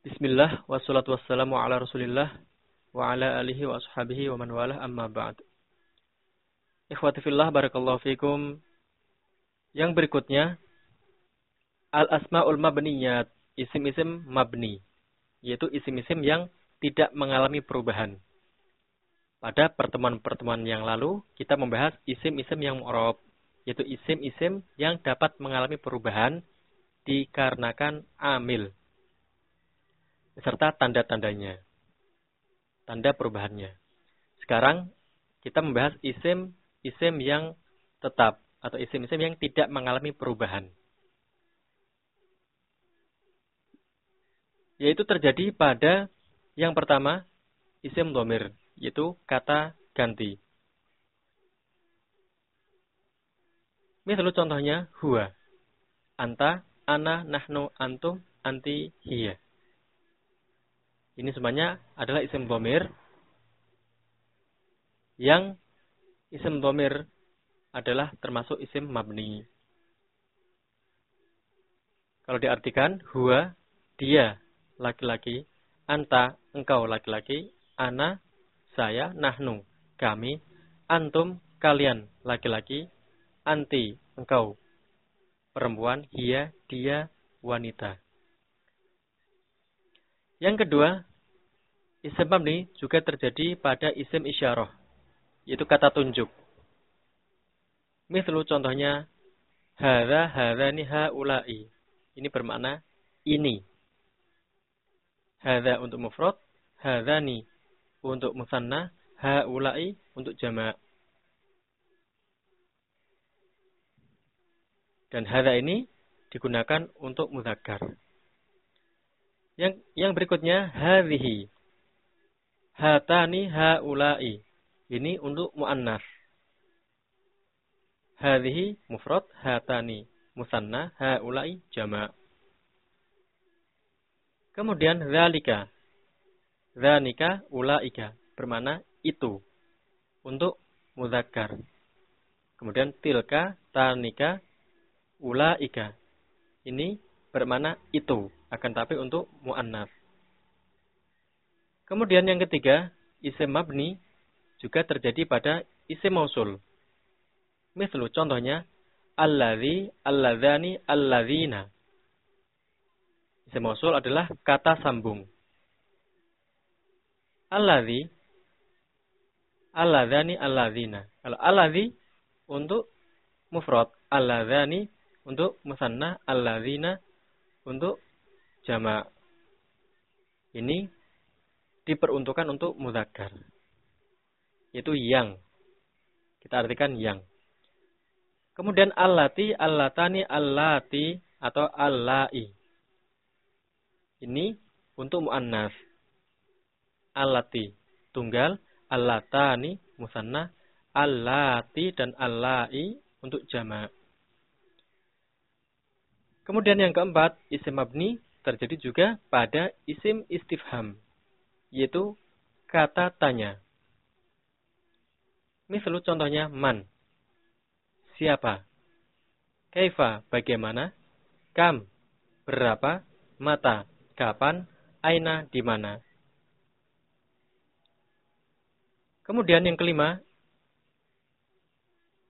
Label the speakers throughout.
Speaker 1: Bismillah wassalatu wassalamu ala Rasulillah wa ala alihi wa ashabihi wa man walah amma ba'd. Ikhwati fillah barakallahu fikum. Yang berikutnya al-asmaul mabniyat, isim-isim mabni, yaitu isim-isim yang tidak mengalami perubahan. Pada pertemuan-pertemuan yang lalu kita membahas isim-isim yang mu'rab, yaitu isim-isim yang dapat mengalami perubahan dikarenakan amil beserta tanda-tandanya. Tanda perubahannya. Sekarang kita membahas isim-isim yang tetap atau isim-isim yang tidak mengalami perubahan. Yaitu terjadi pada yang pertama isim domir, yaitu kata ganti. Misalnya contohnya huwa, anta, ana, nahnu, antum, anti, hiya. Ini semuanya adalah isim domir yang isim domir adalah termasuk isim mabni. Kalau diartikan, huwa, dia, laki-laki, anta, engkau laki-laki, ana, saya, nahnu, kami, antum, kalian, laki-laki, anti, engkau, perempuan, hia, dia, wanita. Yang kedua, Isim mabni juga terjadi pada isim isyarah, yaitu kata tunjuk. Mislu contohnya, hara harani haulai. Ini bermakna ini. Hara untuk mufrad, harani untuk musanna, haulai untuk jamak. Dan hara ini digunakan untuk muzakkar. Yang yang berikutnya hadhihi hatani haulai. Ini untuk muannas. Hadhihi mufrad hatani musanna haulai jama'. Kemudian zalika. Zanika ulaika bermana itu untuk muzakkar. Kemudian tilka tanika ulaika. Ini bermana itu akan tapi untuk muannas. Kemudian yang ketiga, isim mabni juga terjadi pada isim mausul. Misal contohnya alladzi, alladzani, alladzina. Isim mausul adalah kata sambung. Alladzi, alladzani, alladzina. Kalau alladzi untuk mufrad, alladzani untuk musanna, alladzina untuk jamak. Ini diperuntukkan untuk muzakkar. Yaitu yang. Kita artikan yang. Kemudian allati, allatani, allati atau allai. Ini untuk muannas. Allati tunggal, allatani musanna, allati dan allai untuk jamak. Kemudian yang keempat, isim mabni terjadi juga pada isim istifham yaitu kata tanya. Misalnya contohnya man. Siapa? Kaifa, bagaimana? Kam, berapa? Mata, kapan? Aina, di mana? Kemudian yang kelima,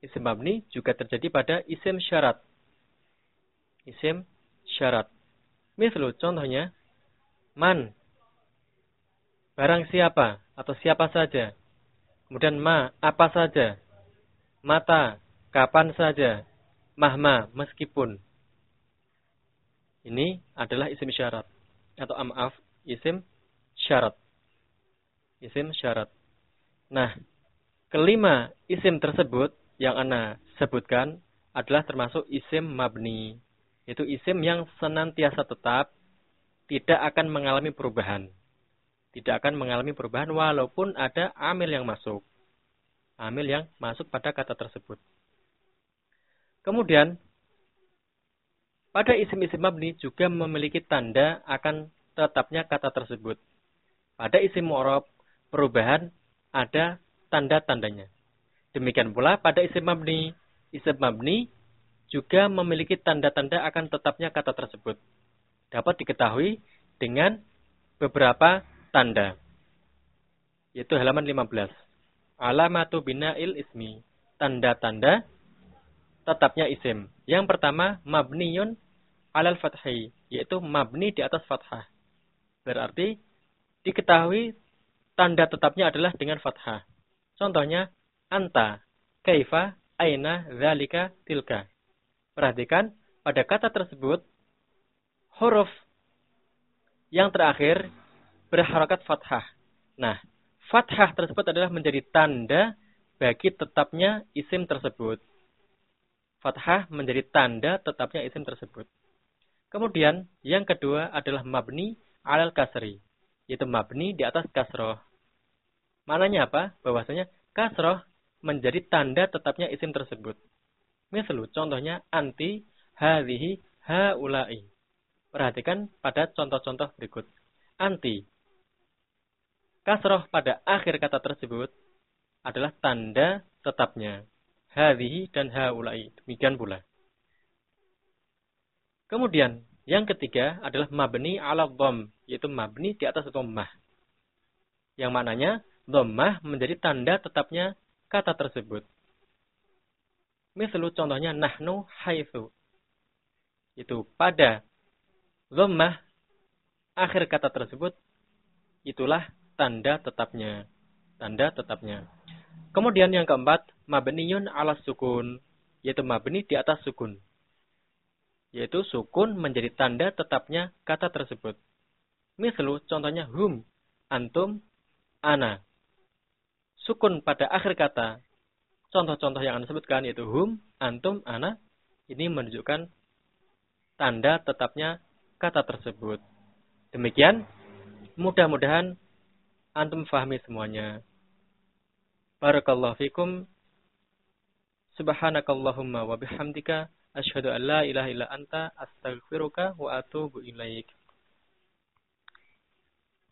Speaker 1: isim mabni juga terjadi pada isim syarat. Isim syarat. Misalnya contohnya, man, barang siapa atau siapa saja. Kemudian ma, apa saja. Mata, kapan saja. Mahma, meskipun. Ini adalah isim syarat. Atau maaf, isim syarat. Isim syarat. Nah, kelima isim tersebut yang Anda sebutkan adalah termasuk isim mabni. Itu isim yang senantiasa tetap, tidak akan mengalami perubahan tidak akan mengalami perubahan walaupun ada amil yang masuk. Amil yang masuk pada kata tersebut. Kemudian, pada isim-isim mabni juga memiliki tanda akan tetapnya kata tersebut. Pada isim mu'rob, perubahan ada tanda-tandanya. Demikian pula pada isim mabni. Isim mabni juga memiliki tanda-tanda akan tetapnya kata tersebut. Dapat diketahui dengan beberapa tanda. Yaitu halaman 15. Alamatu bina'il ismi. Tanda-tanda tetapnya isim. Yang pertama, mabniyun alal fathai. Yaitu mabni di atas fathah. Berarti diketahui tanda tetapnya adalah dengan fathah. Contohnya, anta, kaifa, aina, zalika, tilka. Perhatikan, pada kata tersebut, huruf yang terakhir berharakat fathah. Nah, fathah tersebut adalah menjadi tanda bagi tetapnya isim tersebut. Fathah menjadi tanda tetapnya isim tersebut. Kemudian, yang kedua adalah mabni alal kasri. Yaitu mabni di atas kasroh. Mananya apa? Bahwasanya kasroh menjadi tanda tetapnya isim tersebut. Misalnya, contohnya anti, hadhihi, haulai. Perhatikan pada contoh-contoh berikut. Anti. Kasroh pada akhir kata tersebut adalah tanda tetapnya. Hadhihi dan haulai. Demikian pula. Kemudian, yang ketiga adalah mabni ala dhom. Yaitu mabni di atas dhammah. Yang maknanya, dhammah menjadi tanda tetapnya kata tersebut. Misalnya contohnya nahnu haitsu. Itu pada dhammah akhir kata tersebut itulah tanda tetapnya. Tanda tetapnya. Kemudian yang keempat, mabniyun ala sukun, yaitu mabni di atas sukun. Yaitu sukun menjadi tanda tetapnya kata tersebut. Misalnya contohnya hum, antum, ana. Sukun pada akhir kata contoh-contoh yang Anda sebutkan yaitu hum, antum, ana, ini menunjukkan tanda tetapnya kata tersebut. Demikian, mudah-mudahan antum fahami semuanya. Barakallahu fikum. Subhanakallahumma wa bihamdika asyhadu an la ilaha illa anta astaghfiruka wa atubu ilaik.